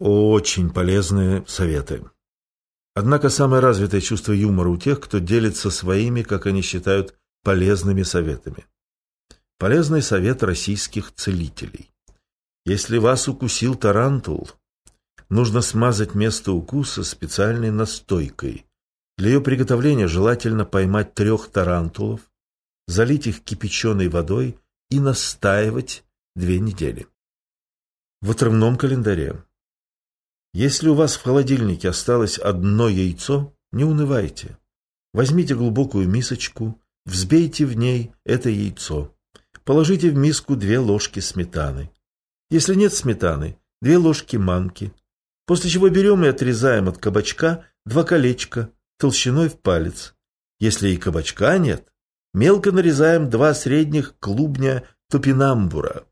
Очень полезные советы. Однако самое развитое чувство юмора у тех, кто делится своими, как они считают, полезными советами. Полезный совет российских целителей. Если вас укусил тарантул, нужно смазать место укуса специальной настойкой. Для ее приготовления желательно поймать трех тарантулов, залить их кипяченой водой и настаивать две недели. В отрывном календаре. Если у вас в холодильнике осталось одно яйцо, не унывайте. Возьмите глубокую мисочку, взбейте в ней это яйцо. Положите в миску две ложки сметаны. Если нет сметаны, две ложки манки. После чего берем и отрезаем от кабачка два колечка толщиной в палец. Если и кабачка нет, мелко нарезаем два средних клубня топинамбура.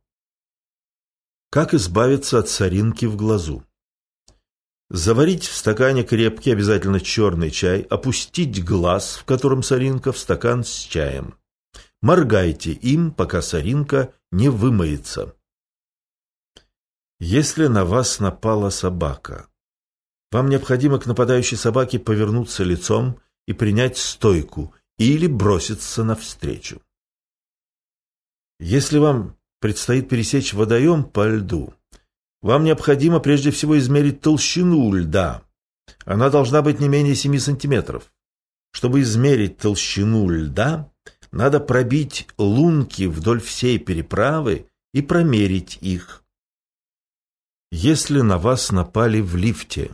Как избавиться от соринки в глазу? Заварить в стакане крепкий, обязательно черный чай, опустить глаз, в котором соринка, в стакан с чаем. Моргайте им, пока соринка не вымоется. Если на вас напала собака, вам необходимо к нападающей собаке повернуться лицом и принять стойку или броситься навстречу. Если вам предстоит пересечь водоем по льду, вам необходимо прежде всего измерить толщину льда. Она должна быть не менее 7 сантиметров. Чтобы измерить толщину льда, надо пробить лунки вдоль всей переправы и промерить их. Если на вас напали в лифте,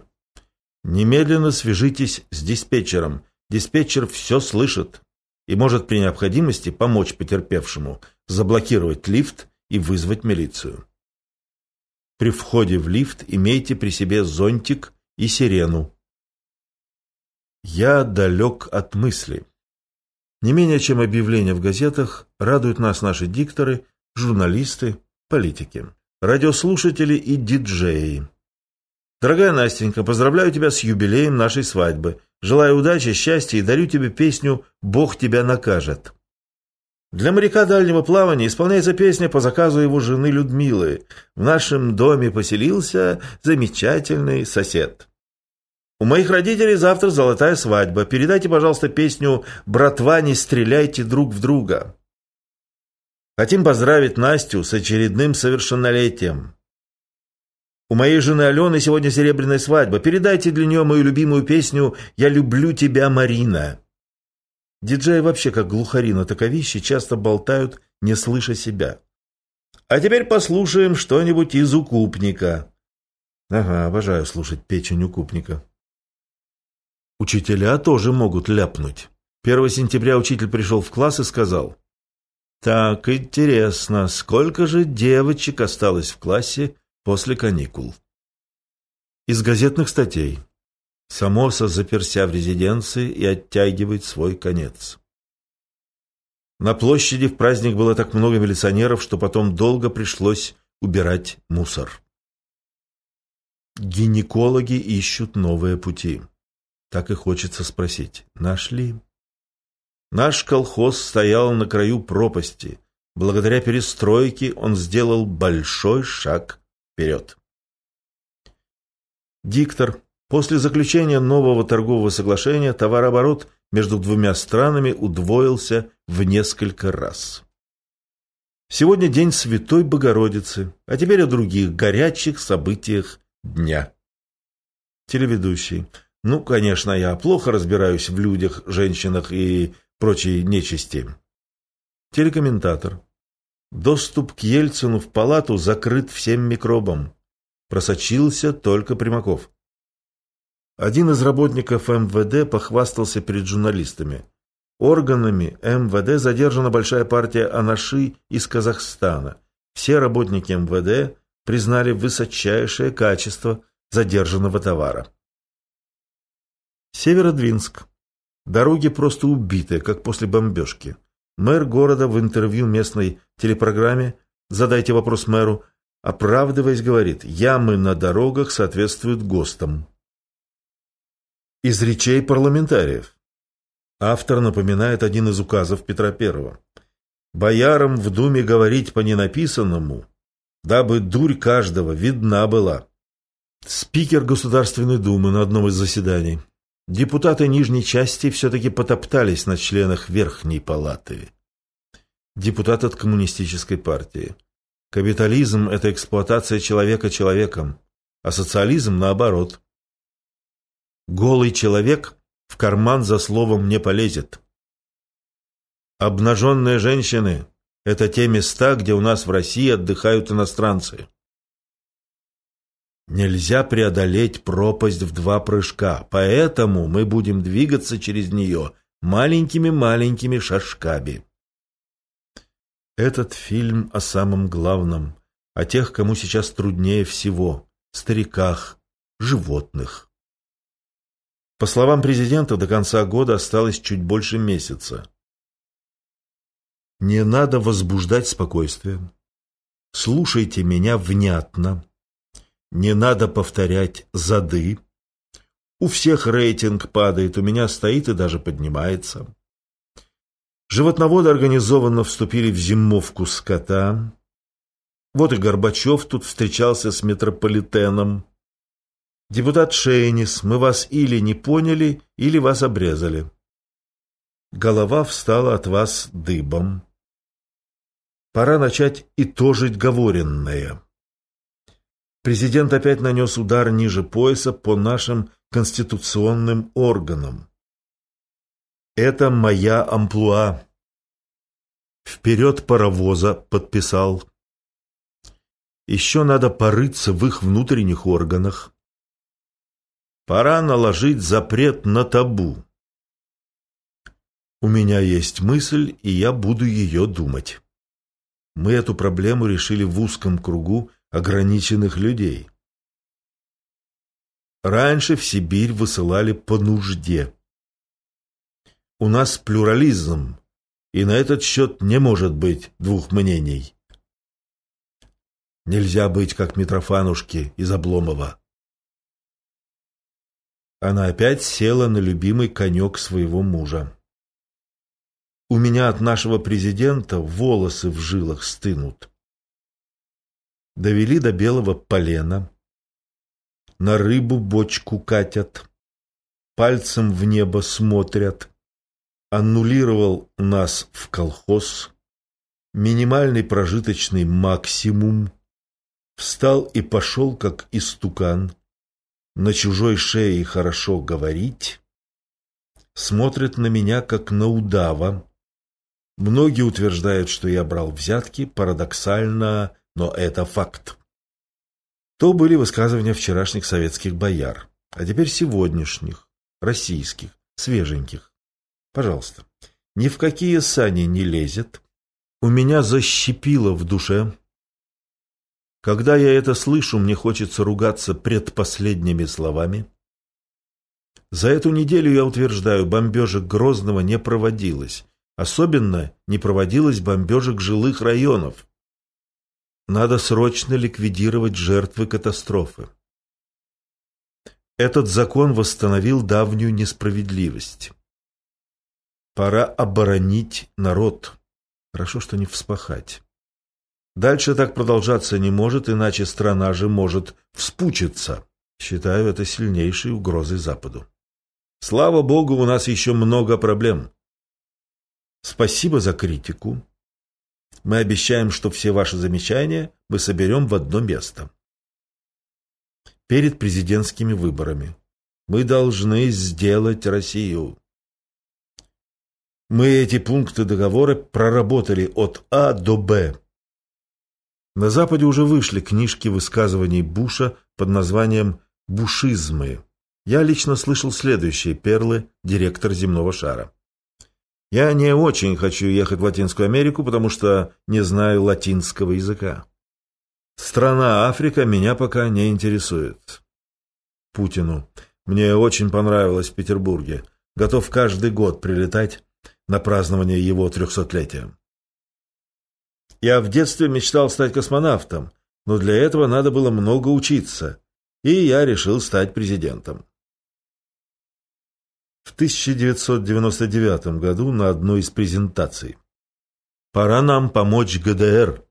немедленно свяжитесь с диспетчером. Диспетчер все слышит и может при необходимости помочь потерпевшему заблокировать лифт и вызвать милицию. При входе в лифт имейте при себе зонтик и сирену. Я далек от мысли. Не менее чем объявления в газетах радуют нас наши дикторы, журналисты, политики радиослушатели и диджеи. Дорогая Настенька, поздравляю тебя с юбилеем нашей свадьбы. Желаю удачи, счастья и дарю тебе песню «Бог тебя накажет». Для моряка дальнего плавания исполняется песня по заказу его жены Людмилы. В нашем доме поселился замечательный сосед. У моих родителей завтра золотая свадьба. Передайте, пожалуйста, песню «Братва, не стреляйте друг в друга». Хотим поздравить Настю с очередным совершеннолетием. У моей жены Алены сегодня серебряная свадьба. Передайте для нее мою любимую песню «Я люблю тебя, Марина». Диджеи вообще, как глухари на таковище, часто болтают, не слыша себя. А теперь послушаем что-нибудь из укупника. Ага, обожаю слушать печень укупника. Учителя тоже могут ляпнуть. 1 сентября учитель пришел в класс и сказал – так, интересно, сколько же девочек осталось в классе после каникул? Из газетных статей. Самоса заперся в резиденции и оттягивает свой конец. На площади в праздник было так много милиционеров, что потом долго пришлось убирать мусор. Гинекологи ищут новые пути. Так и хочется спросить, нашли? Наш колхоз стоял на краю пропасти. Благодаря перестройке он сделал большой шаг вперед. Диктор. После заключения нового торгового соглашения товарооборот между двумя странами удвоился в несколько раз. Сегодня день Святой Богородицы, а теперь о других горячих событиях дня. Телеведущий. Ну, конечно, я плохо разбираюсь в людях, женщинах и прочей нечисти. Телекомментатор. Доступ к Ельцину в палату закрыт всем микробам. Просочился только Примаков. Один из работников МВД похвастался перед журналистами. Органами МВД задержана большая партия анаши из Казахстана. Все работники МВД признали высочайшее качество задержанного товара. Северодвинск. Дороги просто убиты, как после бомбежки. Мэр города в интервью местной телепрограмме «Задайте вопрос мэру», оправдываясь, говорит, ямы на дорогах соответствуют ГОСТам. Из речей парламентариев. Автор напоминает один из указов Петра I. «Боярам в Думе говорить по ненаписанному, дабы дурь каждого видна была». Спикер Государственной Думы на одном из заседаний. Депутаты нижней части все-таки потоптались на членах Верхней Палаты. Депутат от Коммунистической партии. Капитализм – это эксплуатация человека человеком, а социализм – наоборот. Голый человек в карман за словом не полезет. Обнаженные женщины – это те места, где у нас в России отдыхают иностранцы. Нельзя преодолеть пропасть в два прыжка, поэтому мы будем двигаться через нее маленькими-маленькими шажками. Этот фильм о самом главном, о тех, кому сейчас труднее всего, стариках, животных. По словам президента, до конца года осталось чуть больше месяца. Не надо возбуждать спокойствие. Слушайте меня внятно. Не надо повторять «зады». У всех рейтинг падает, у меня стоит и даже поднимается. Животноводы организованно вступили в зимовку скота. Вот и Горбачев тут встречался с метрополитеном. Депутат Шейнис, мы вас или не поняли, или вас обрезали. Голова встала от вас дыбом. Пора начать итожить говоренное. Президент опять нанес удар ниже пояса по нашим конституционным органам. Это моя амплуа. Вперед паровоза подписал. Еще надо порыться в их внутренних органах. Пора наложить запрет на табу. У меня есть мысль, и я буду ее думать. Мы эту проблему решили в узком кругу ограниченных людей. Раньше в Сибирь высылали по нужде. У нас плюрализм, и на этот счет не может быть двух мнений. Нельзя быть как Митрофанушки из Обломова. Она опять села на любимый конек своего мужа. У меня от нашего президента волосы в жилах стынут. Довели до белого полена. На рыбу бочку катят. Пальцем в небо смотрят. Аннулировал нас в колхоз. Минимальный прожиточный максимум. Встал и пошел, как истукан. На чужой шее хорошо говорить. Смотрит на меня, как на удава. Многие утверждают, что я брал взятки, парадоксально но это факт. То были высказывания вчерашних советских бояр, а теперь сегодняшних, российских, свеженьких. Пожалуйста, ни в какие сани не лезет. У меня защипило в душе. Когда я это слышу, мне хочется ругаться предпоследними словами. За эту неделю, я утверждаю, бомбежек Грозного не проводилось. Особенно не проводилось бомбежек жилых районов. Надо срочно ликвидировать жертвы катастрофы. Этот закон восстановил давнюю несправедливость. Пора оборонить народ. Хорошо, что не вспахать. Дальше так продолжаться не может, иначе страна же может вспучиться. Считаю это сильнейшей угрозой Западу. Слава Богу, у нас еще много проблем. Спасибо за критику. Мы обещаем, что все ваши замечания мы соберем в одно место. Перед президентскими выборами. Мы должны сделать Россию. Мы эти пункты договора проработали от А до Б. На Западе уже вышли книжки высказываний Буша под названием «Бушизмы». Я лично слышал следующие перлы директор земного шара. Я не очень хочу ехать в Латинскую Америку, потому что не знаю латинского языка. Страна Африка меня пока не интересует. Путину. Мне очень понравилось в Петербурге. Готов каждый год прилетать на празднование его трехсотлетия. Я в детстве мечтал стать космонавтом, но для этого надо было много учиться, и я решил стать президентом. В 1999 году на одной из презентаций. «Пора нам помочь ГДР».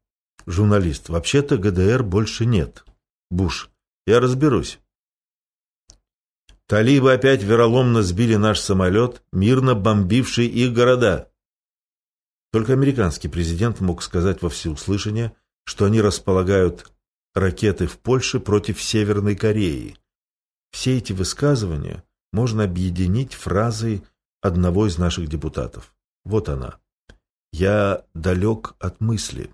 Журналист. «Вообще-то ГДР больше нет». Буш. Я разберусь. Талибы опять вероломно сбили наш самолет, мирно бомбивший их города. Только американский президент мог сказать во всеуслышание, что они располагают ракеты в Польше против Северной Кореи. Все эти высказывания можно объединить фразой одного из наших депутатов. Вот она. «Я далек от мысли».